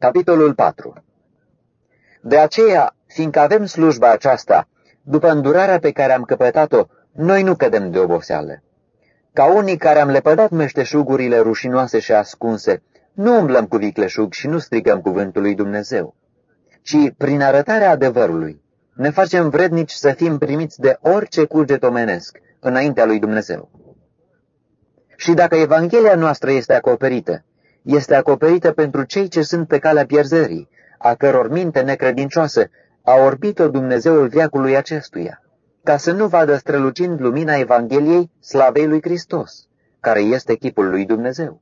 Capitolul 4 De aceea, fiindcă avem slujba aceasta, după îndurarea pe care am căpătat-o, noi nu cădem de oboseală. Ca unii care am lepădat meșteșugurile rușinoase și ascunse, nu umblăm cu vicleșug și nu strigăm cuvântul lui Dumnezeu, ci prin arătarea adevărului ne facem vrednici să fim primiți de orice cuget omenesc înaintea lui Dumnezeu. Și dacă Evanghelia noastră este acoperită, este acoperită pentru cei ce sunt pe calea pierzării, a căror minte necredincioasă a orbit-o Dumnezeul viacului acestuia, ca să nu vadă strălucind lumina Evangheliei slavei lui Hristos, care este chipul lui Dumnezeu.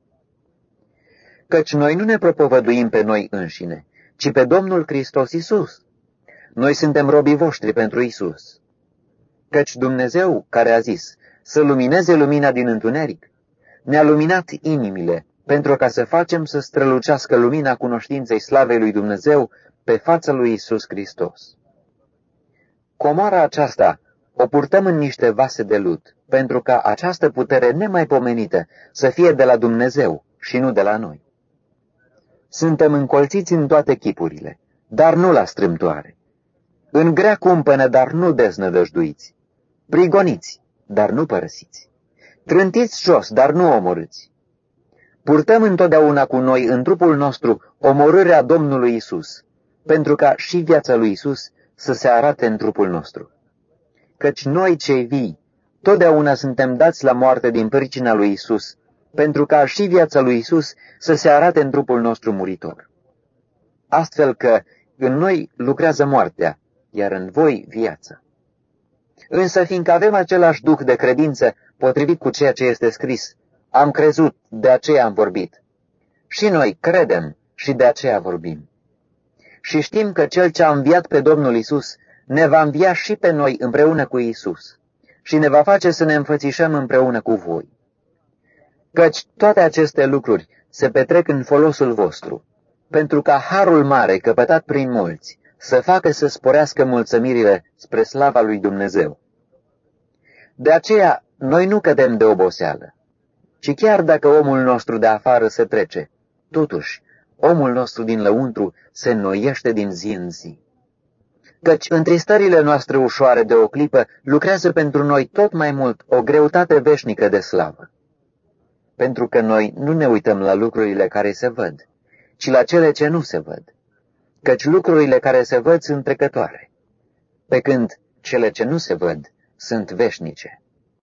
Căci noi nu ne propovăduim pe noi înșine, ci pe Domnul Hristos Isus. Noi suntem robii voștri pentru Isus. Căci Dumnezeu, care a zis să lumineze lumina din întuneric, ne-a luminat inimile pentru ca să facem să strălucească lumina cunoștinței slavei lui Dumnezeu pe fața lui Isus Hristos. Comara aceasta o purtăm în niște vase de lut, pentru ca această putere nemaipomenită să fie de la Dumnezeu și nu de la noi. Suntem încolțiți în toate chipurile, dar nu la strâmtoare. În grea cumpănă, dar nu deznădăjduiți. Prigoniți, dar nu părăsiți. Trântiți jos, dar nu omorâți. Purtăm întotdeauna cu noi în trupul nostru omorârea Domnului Isus, pentru ca și viața lui Isus să se arate în trupul nostru. Căci noi cei vii, totdeauna suntem dați la moarte din pricina lui Isus, pentru ca și viața lui Isus să se arate în trupul nostru muritor. Astfel că în noi lucrează moartea, iar în voi viața. Însă fiindcă avem același duh de credință, potrivit cu ceea ce este scris, am crezut, de aceea am vorbit. Și noi credem și de aceea vorbim. Și știm că Cel ce a înviat pe Domnul Isus ne va învia și pe noi împreună cu Isus și ne va face să ne înfățișăm împreună cu voi. Căci toate aceste lucruri se petrec în folosul vostru, pentru ca harul mare căpătat prin mulți să facă să sporească mulțămirile spre slava lui Dumnezeu. De aceea, noi nu cădem de oboseală, ci chiar dacă omul nostru de afară se trece, totuși, omul nostru din lăuntru se înnoiește din zi în zi. Căci întristările noastre ușoare de o clipă lucrează pentru noi tot mai mult o greutate veșnică de slavă. Pentru că noi nu ne uităm la lucrurile care se văd, ci la cele ce nu se văd. Căci lucrurile care se văd sunt trecătoare, pe când cele ce nu se văd sunt veșnice.